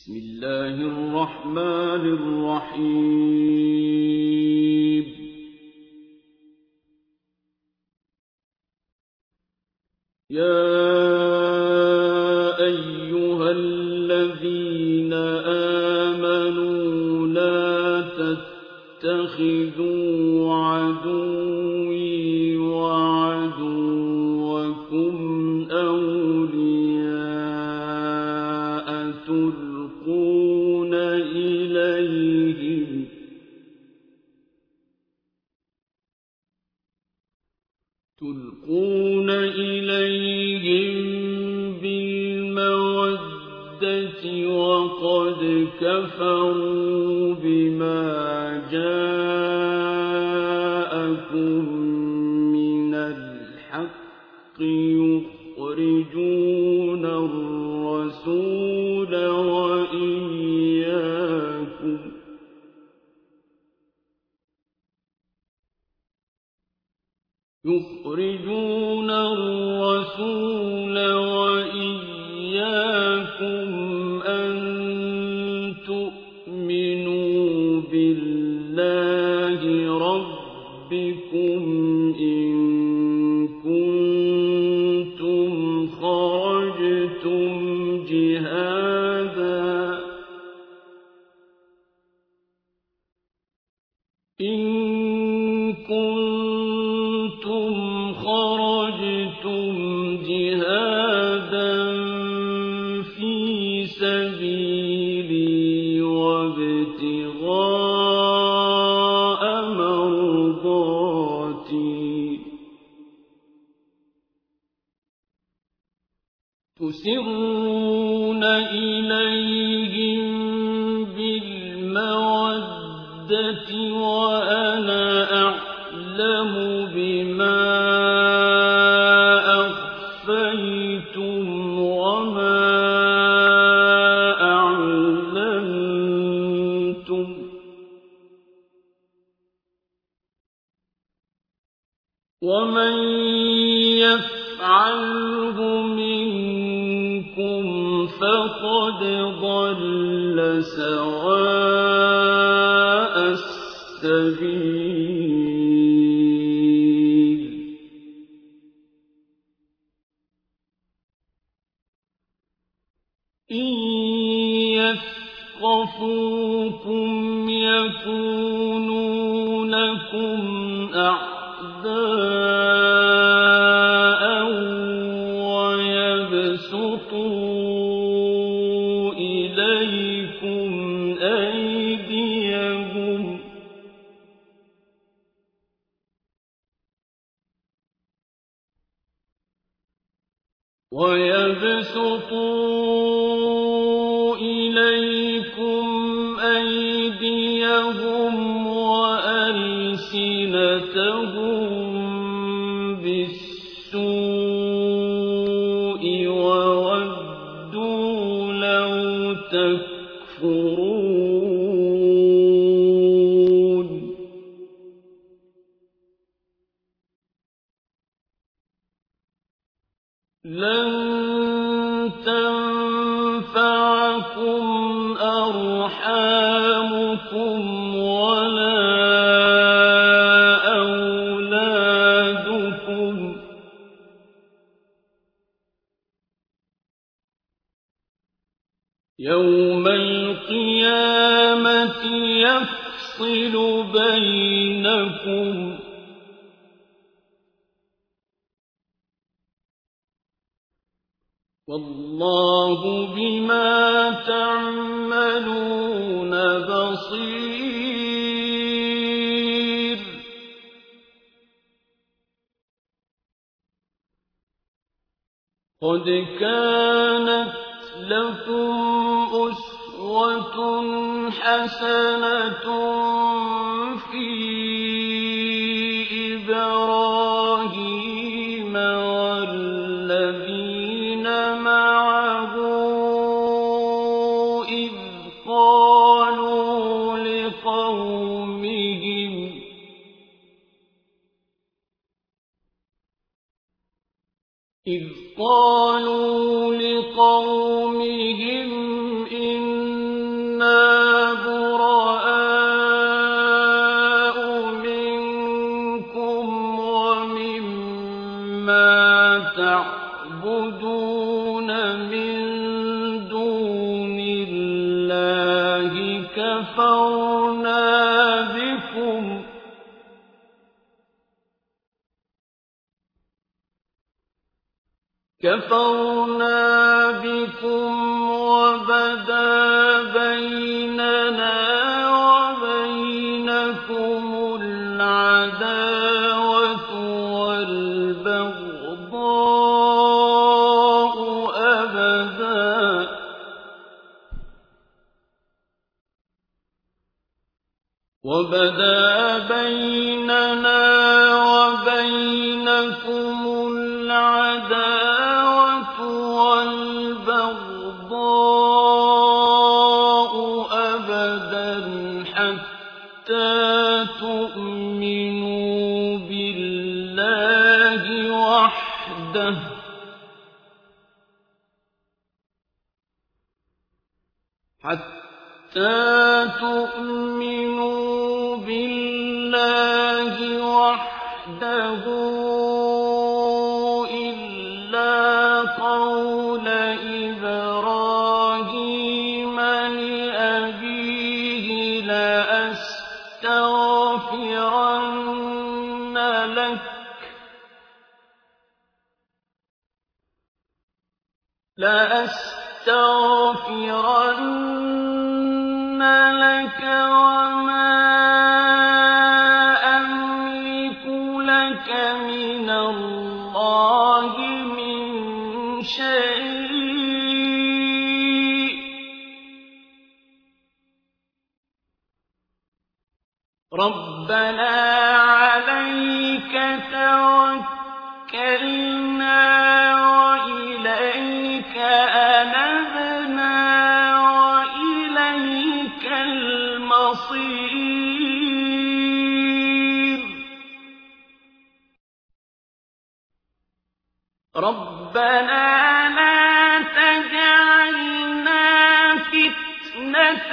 بسم الله الرحمن الرحيم. يا أيها الذين آمنوا لا تتخذوا عدوي تلقون إليهم بالمودة وقد كفروا بما جاءكم الرسول تسرون إليهم بالمودة وأنا أعلم بما أخفيتم وما أعلنتم. ومن يفعله منكم فقد ضل سواء السبيل إن يثقفوكم يكونوا لكم أعداء ويبسطوا ويبسطوا إليكم أيديهم وألسنتهم بالسوء وودوا لو تكفرون والله بما تعملون بصير. قد كانت لكم أسوة حسنة في كفرنا بكم. كفرنا بكم وبل لكم إبراهيم رَبَّنَا عَلَيْكَ تَوَكَّلْنَا وَإِلَيْكَ أَنَبْنَا وَإِلَيْكَ الْمَصِيرُ رَبَّنَا لَا تَجْعَلْنَا فِتْنَةً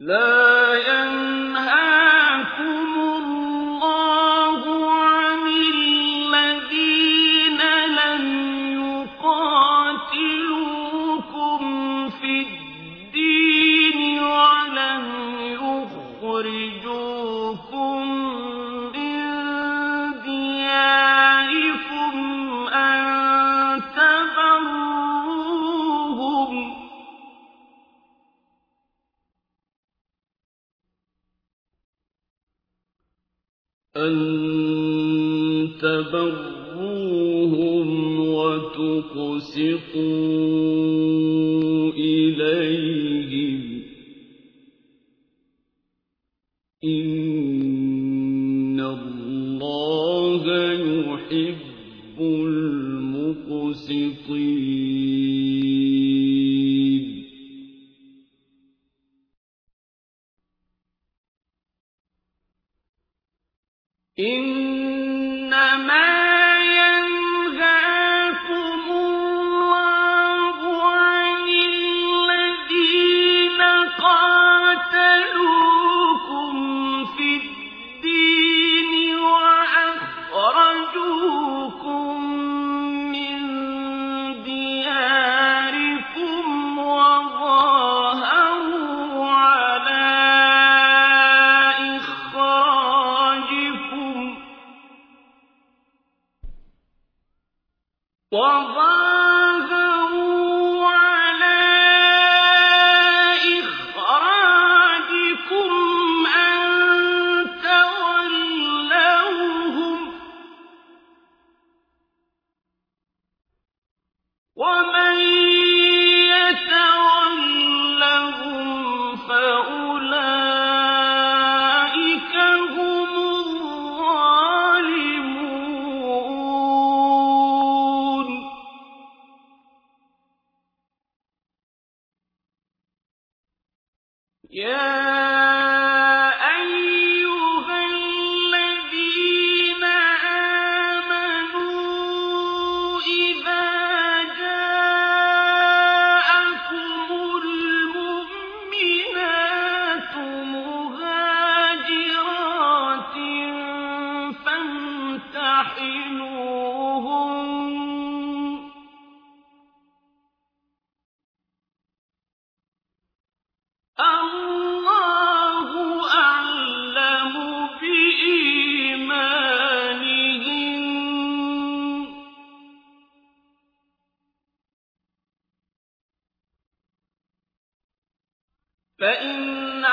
لا أن تبروهم وتقسطوا إليه فَإِنْ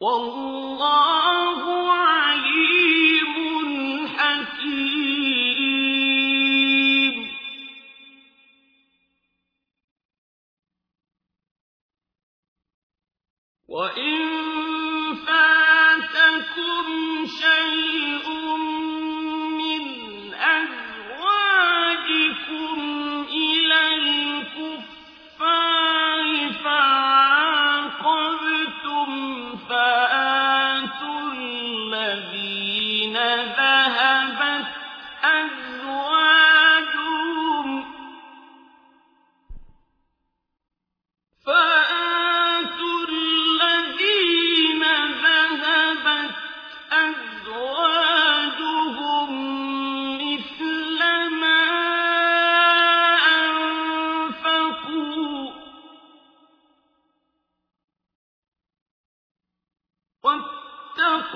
وَاللَّهُ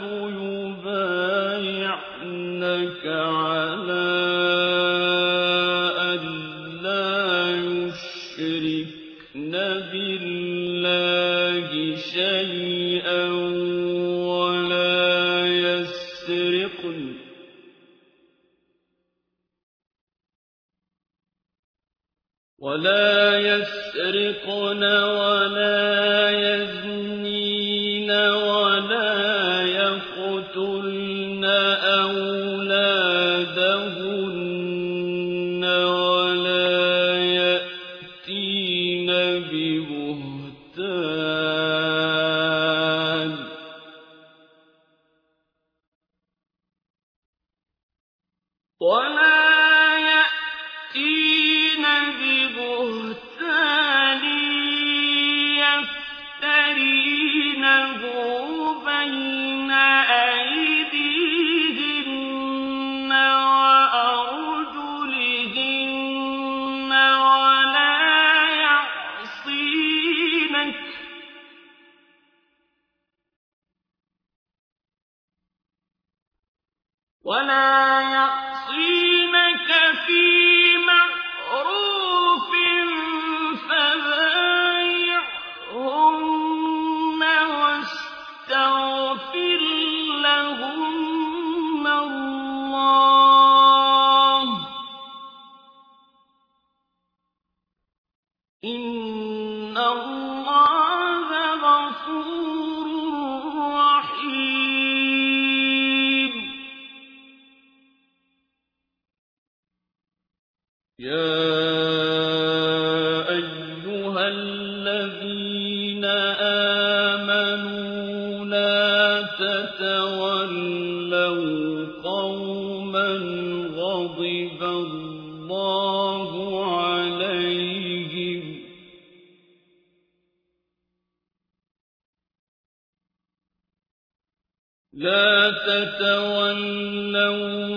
إِذَا وَلَا